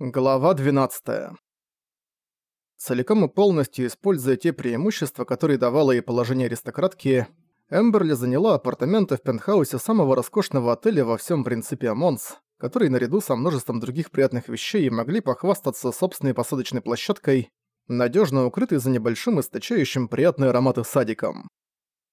Глава 12. Целиком и полностью используя те преимущества, которые давало ей положение аристократки, Эмберли заняла апартаменты в пентхаусе самого роскошного отеля во всем принципе Амонс, который наряду со множеством других приятных вещей могли похвастаться собственной посадочной площадкой, надежно укрытой за небольшим источающим приятные ароматы садиком.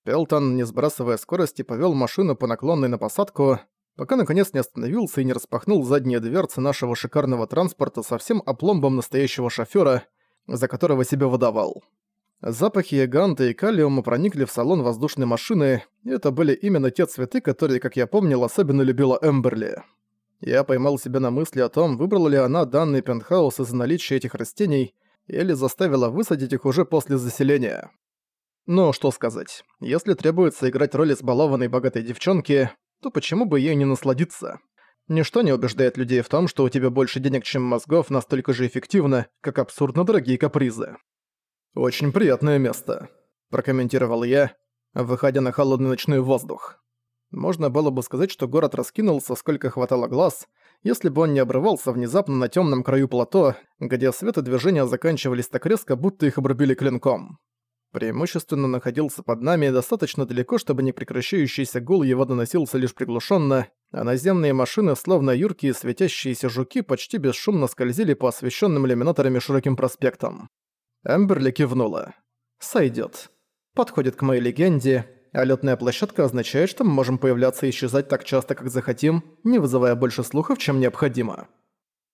Пелтон, не сбрасывая скорости, повел машину по наклонной на посадку, пока наконец не остановился и не распахнул задние дверцы нашего шикарного транспорта со всем опломбом настоящего шофёра, за которого себя выдавал. Запахи ганта и калиума проникли в салон воздушной машины, и это были именно те цветы, которые, как я помнил, особенно любила Эмберли. Я поймал себя на мысли о том, выбрала ли она данный пентхаус из-за наличия этих растений, или заставила высадить их уже после заселения. Но что сказать, если требуется играть роль избалованной богатой девчонки, то почему бы ей не насладиться? Ничто не убеждает людей в том, что у тебя больше денег, чем мозгов, настолько же эффективно, как абсурдно дорогие капризы. «Очень приятное место», – прокомментировал я, выходя на холодный ночной воздух. Можно было бы сказать, что город раскинулся, сколько хватало глаз, если бы он не обрывался внезапно на темном краю плато, где свет и движение заканчивались так резко, будто их обрубили клинком преимущественно находился под нами достаточно далеко, чтобы непрекращающийся гул его доносился лишь приглушенно, а наземные машины, словно юркие светящиеся жуки, почти бесшумно скользили по освещенным иллюминаторами широким проспектам. Эмберли кивнула. «Сойдёт. Подходит к моей легенде, а лётная площадка означает, что мы можем появляться и исчезать так часто, как захотим, не вызывая больше слухов, чем необходимо».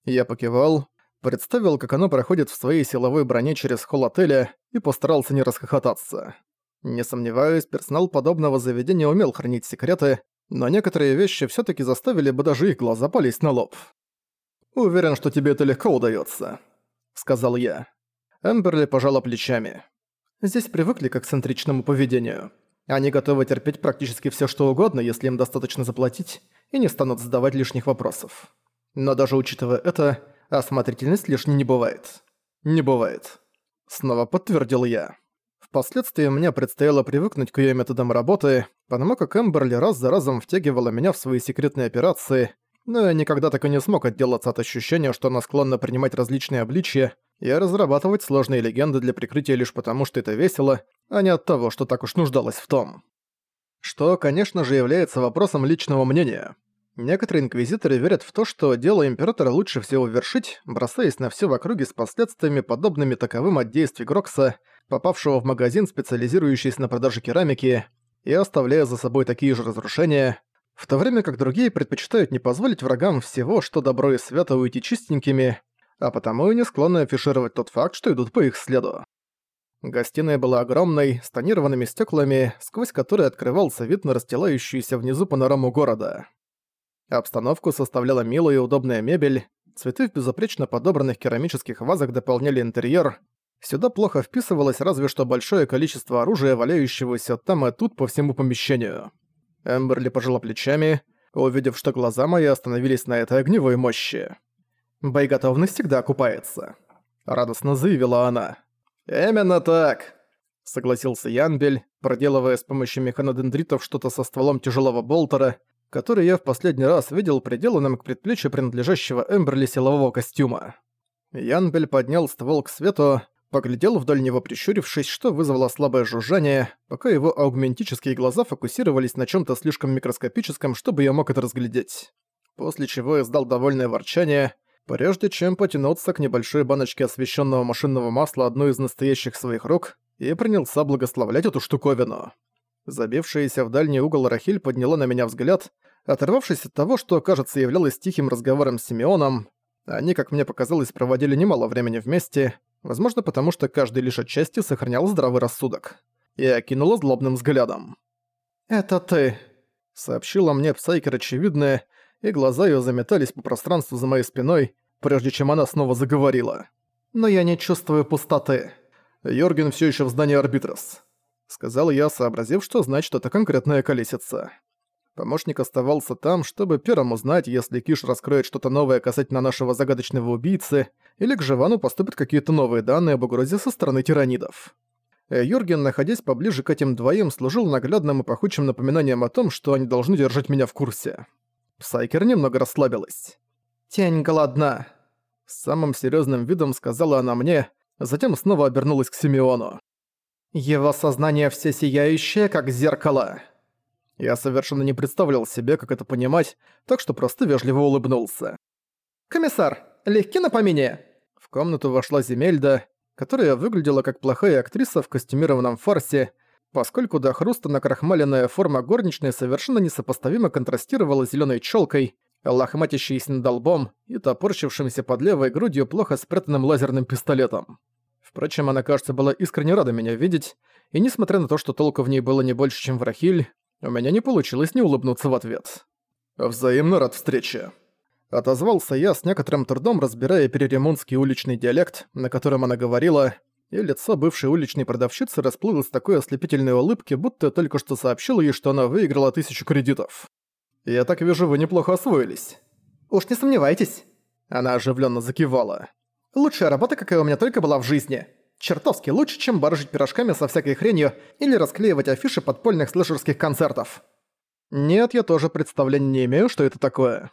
Я покивал, представил, как оно проходит в своей силовой броне через холл отеля и постарался не расхохотаться. Не сомневаюсь, персонал подобного заведения умел хранить секреты, но некоторые вещи все таки заставили бы даже их глаза полезть на лоб. «Уверен, что тебе это легко удается, сказал я. Эмберли пожала плечами. «Здесь привыкли к эксцентричному поведению. Они готовы терпеть практически все, что угодно, если им достаточно заплатить, и не станут задавать лишних вопросов. Но даже учитывая это, осмотрительность лишней не бывает. Не бывает. Снова подтвердил я. Впоследствии мне предстояло привыкнуть к её методам работы, потому как Эмберли раз за разом втягивала меня в свои секретные операции, но я никогда так и не смог отделаться от ощущения, что она склонна принимать различные обличья и разрабатывать сложные легенды для прикрытия лишь потому, что это весело, а не от того, что так уж нуждалась в том. Что, конечно же, является вопросом личного мнения. Некоторые инквизиторы верят в то, что дело императора лучше всего вершить, бросаясь на все в округе с последствиями, подобными таковым от действий Грокса, попавшего в магазин, специализирующийся на продаже керамики, и оставляя за собой такие же разрушения, в то время как другие предпочитают не позволить врагам всего, что добро и свято уйти чистенькими, а потому и не склонны афишировать тот факт, что идут по их следу. Гостиная была огромной, с тонированными стеклами, сквозь которые открывался вид на расстилающуюся внизу панораму города. Обстановку составляла милая и удобная мебель, цветы в безупречно подобранных керамических вазах дополняли интерьер. Сюда плохо вписывалось разве что большое количество оружия, валяющегося там и тут по всему помещению. Эмберли пожала плечами, увидев, что глаза мои остановились на этой огневой мощи. «Боеготовность всегда окупается», — радостно заявила она. «Именно так», — согласился Янбель, проделывая с помощью механодендритов что-то со стволом тяжелого болтера, который я в последний раз видел приделанным к предплечью принадлежащего Эмберли силового костюма. Янбель поднял ствол к свету, поглядел вдоль него прищурившись, что вызвало слабое жужжание, пока его аугментические глаза фокусировались на чем то слишком микроскопическом, чтобы я мог это разглядеть. После чего издал довольное ворчание, прежде чем потянуться к небольшой баночке освещенного машинного масла одной из настоящих своих рук и принялся благословлять эту штуковину. Забившаяся в дальний угол Рахиль подняла на меня взгляд, оторвавшись от того, что, кажется, являлось тихим разговором с Симеоном. Они, как мне показалось, проводили немало времени вместе, возможно, потому что каждый лишь отчасти сохранял здравый рассудок. И окинула злобным взглядом. «Это ты», — сообщила мне Псайкер очевидное, и глаза её заметались по пространству за моей спиной, прежде чем она снова заговорила. «Но я не чувствую пустоты». Йорген всё ещё в здании Арбитрес сказал я, сообразив, что значит это конкретная околесица. Помощник оставался там, чтобы первым узнать, если Киш раскроет что-то новое касательно нашего загадочного убийцы, или к Живану поступят какие-то новые данные об угрозе со стороны тиранидов. Э, Юрген, находясь поближе к этим двоим, служил наглядным и пахучим напоминанием о том, что они должны держать меня в курсе. Псайкер немного расслабилась. «Тень голодна», С самым серьезным видом сказала она мне, затем снова обернулась к Симеону. «Его сознание всесияющее, как зеркало». Я совершенно не представлял себе, как это понимать, так что просто вежливо улыбнулся. «Комиссар, легки на помине!» В комнату вошла Земельда, которая выглядела как плохая актриса в костюмированном фарсе, поскольку до хруста накрахмаленная форма горничной совершенно несопоставимо контрастировала с зелёной чёлкой, лохматящейся над долбом и топорщившимся под левой грудью плохо спрятанным лазерным пистолетом. Впрочем, она, кажется, была искренне рада меня видеть, и несмотря на то, что толку в ней было не больше, чем в Рахиль, у меня не получилось не улыбнуться в ответ. «Взаимно рад встрече», Отозвался я с некоторым трудом, разбирая переремонтский уличный диалект, на котором она говорила, и лицо бывшей уличной продавщицы расплылось в такой ослепительной улыбке, будто только что сообщила ей, что она выиграла тысячу кредитов. «Я так вижу, вы неплохо освоились». «Уж не сомневайтесь». Она оживленно закивала. «Лучшая работа, какая у меня только была в жизни. Чертовски лучше, чем барыжить пирожками со всякой хренью или расклеивать афиши подпольных слэшерских концертов». «Нет, я тоже представления не имею, что это такое».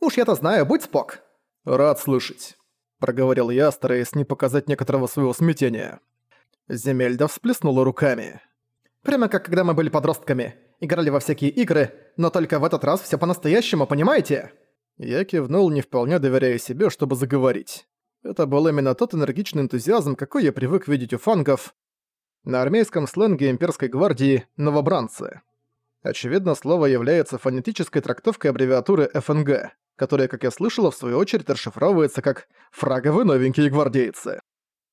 Уж я-то знаю, будь спок». «Рад слышать», — проговорил я, стараясь не показать некоторого своего смятения. Земельда всплеснула руками. «Прямо как когда мы были подростками. Играли во всякие игры, но только в этот раз все по-настоящему, понимаете?» Я кивнул, не вполне доверяя себе, чтобы заговорить. Это был именно тот энергичный энтузиазм, какой я привык видеть у фангов. На армейском сленге имперской гвардии «новобранцы». Очевидно, слово является фонетической трактовкой аббревиатуры ФНГ которая, как я слышала, в свою очередь расшифровывается как «фраговы новенькие гвардейцы».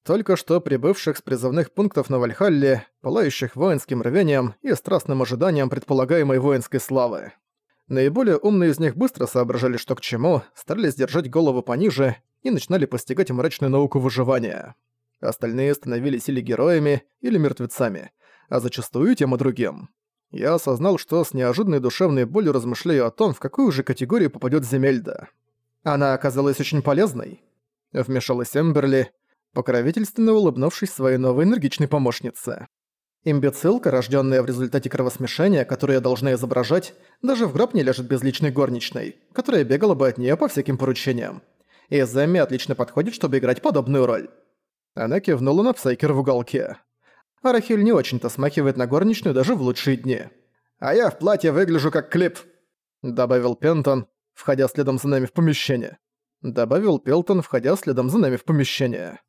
Только что прибывших с призывных пунктов на Вальхалле, пылающих воинским рвением и страстным ожиданием предполагаемой воинской славы. Наиболее умные из них быстро соображали, что к чему, старались держать голову пониже и начинали постигать мрачную науку выживания. Остальные становились или героями, или мертвецами, а зачастую тем и другим я осознал, что с неожиданной душевной болью размышляю о том, в какую же категорию попадет Земельда. Она оказалась очень полезной. Вмешалась Эмберли, покровительственно улыбнувшись своей новой энергичной помощнице. Имбецилка, рожденная в результате кровосмешения, которую я должна изображать, даже в гроб не ляжет без личной горничной, которая бегала бы от нее по всяким поручениям. И Зэмми отлично подходит, чтобы играть подобную роль. Она кивнула на Псайкер в уголке а Рахиль не очень-то смахивает на горничную даже в лучшие дни. «А я в платье выгляжу как клип», — добавил Пентон, входя следом за нами в помещение. Добавил Пелтон, входя следом за нами в помещение.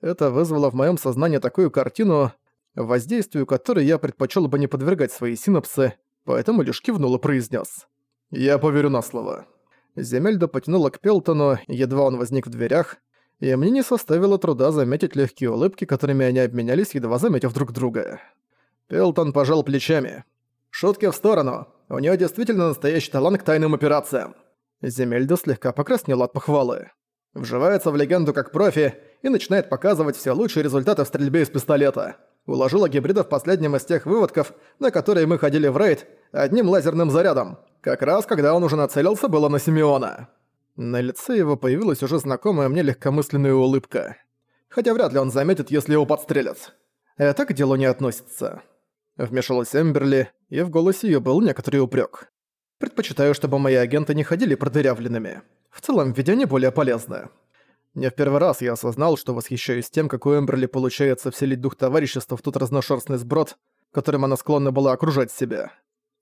Это вызвало в моем сознании такую картину, воздействию которой я предпочел бы не подвергать свои синапсы, поэтому лишь кивнул и произнес: «Я поверю на слово». Земельда потянула к Пелтону, едва он возник в дверях, и мне не составило труда заметить легкие улыбки, которыми они обменялись, едва заметив друг друга. Пелтон пожал плечами. «Шутки в сторону. У нее действительно настоящий талант к тайным операциям». Земельда слегка покраснела от похвалы. Вживается в легенду как профи и начинает показывать все лучшие результаты в стрельбе из пистолета. Уложила гибрида в последнем из тех выводков, на которые мы ходили в рейд, одним лазерным зарядом. Как раз когда он уже нацелился было на Симеона. На лице его появилась уже знакомая мне легкомысленная улыбка. Хотя вряд ли он заметит, если его подстрелят. Это к делу не относится. Вмешалась Эмберли, и в голосе её был некоторый упрёк. Предпочитаю, чтобы мои агенты не ходили продырявленными. В целом, видение более полезное. Не в первый раз я осознал, что восхищаюсь тем, как у Эмберли получается вселить дух товарищества в тот разношерстный сброд, которым она склонна была окружать себя.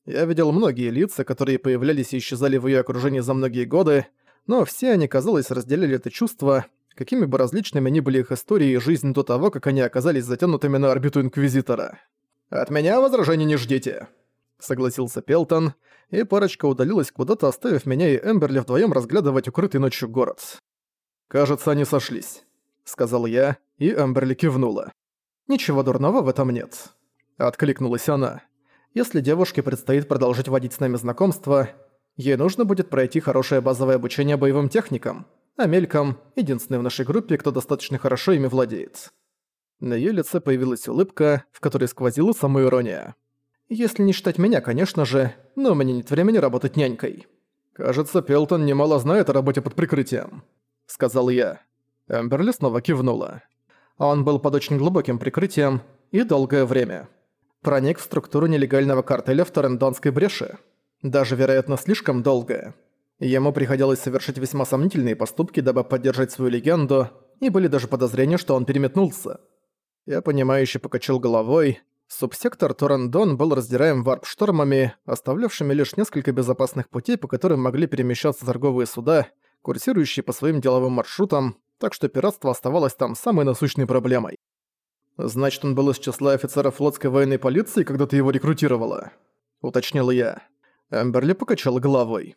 Я видел многие лица, которые появлялись и исчезали в её окружении за многие годы, но все они, казалось, разделяли это чувство, какими бы различными ни были их истории и жизнь до того, как они оказались затянутыми на орбиту Инквизитора. «От меня возражений не ждите», — согласился Пелтон, и парочка удалилась куда-то, оставив меня и Эмберли вдвоем разглядывать укрытый ночью город. «Кажется, они сошлись», — сказал я, и Эмберли кивнула. «Ничего дурного в этом нет», — откликнулась она. «Если девушке предстоит продолжить водить с нами знакомство, Ей нужно будет пройти хорошее базовое обучение боевым техникам, а Мельком – единственный в нашей группе, кто достаточно хорошо ими владеет. На её лице появилась улыбка, в которой сквозила самоирония. Если не считать меня, конечно же, но у меня нет времени работать нянькой. «Кажется, Пелтон немало знает о работе под прикрытием», — сказал я. Эмберли снова кивнула. Он был под очень глубоким прикрытием и долгое время. Проник в структуру нелегального картеля в Торрендонской бреши. Даже, вероятно, слишком долгое. Ему приходилось совершить весьма сомнительные поступки, дабы поддержать свою легенду, и были даже подозрения, что он переметнулся. Я понимающе покачал головой. Субсектор Торрендон был раздираем варп-штормами, оставлявшими лишь несколько безопасных путей, по которым могли перемещаться торговые суда, курсирующие по своим деловым маршрутам, так что пиратство оставалось там самой насущной проблемой. «Значит, он был из числа офицеров флотской военной полиции, когда ты его рекрутировала?» — уточнил я. Эмберли покачал головой.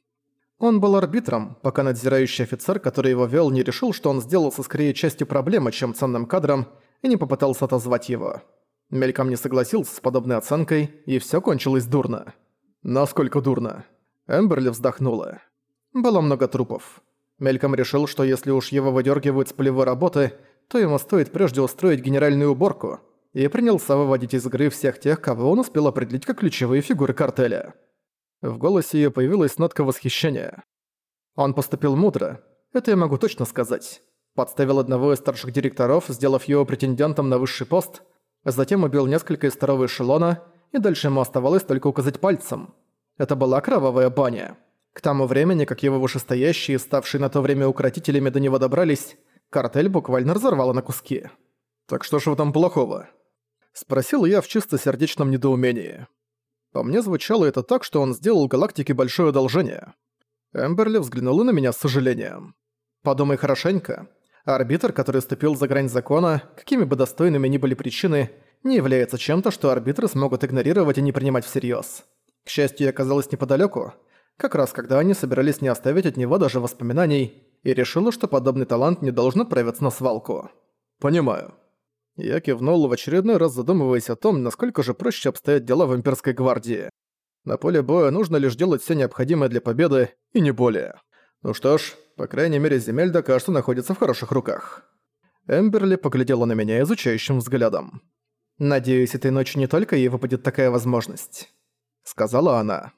Он был арбитром, пока надзирающий офицер, который его вел, не решил, что он сделался скорее частью проблемы, чем ценным кадром, и не попытался отозвать его. Мельком не согласился с подобной оценкой, и всё кончилось дурно. Насколько дурно? Эмберли вздохнула. Было много трупов. Мельком решил, что если уж его выдергивают с полевой работы, то ему стоит прежде устроить генеральную уборку, и принялся выводить из игры всех тех, кого он успел определить как ключевые фигуры картеля. В голосе её появилась нотка восхищения. Он поступил мудро, это я могу точно сказать. Подставил одного из старших директоров, сделав его претендентом на высший пост, затем убил несколько из второго эшелона, и дальше ему оставалось только указать пальцем. Это была кровавая баня. К тому времени, как его вышестоящие, ставшие на то время укротителями, до него добрались, картель буквально разорвало на куски. «Так что ж в этом плохого?» Спросил я в чистосердечном недоумении. По мне звучало это так, что он сделал галактике большое одолжение. Эмберли взглянула на меня с сожалением. «Подумай хорошенько. Арбитр, который ступил за грань закона, какими бы достойными ни были причины, не является чем-то, что арбитры смогут игнорировать и не принимать всерьез. К счастью, я оказалась неподалеку, как раз когда они собирались не оставить от него даже воспоминаний, и решила, что подобный талант не должен отправиться на свалку. «Понимаю», я кивнул в очередной раз задумываясь о том, насколько же проще обстоят дела в имперской гвардии. На поле боя нужно лишь делать все необходимое для победы, и не более. Ну что ж, по крайней мере Земельда, кажется, находится в хороших руках. Эмберли поглядела на меня изучающим взглядом. «Надеюсь, этой ночью не только ей выпадет такая возможность», — сказала она.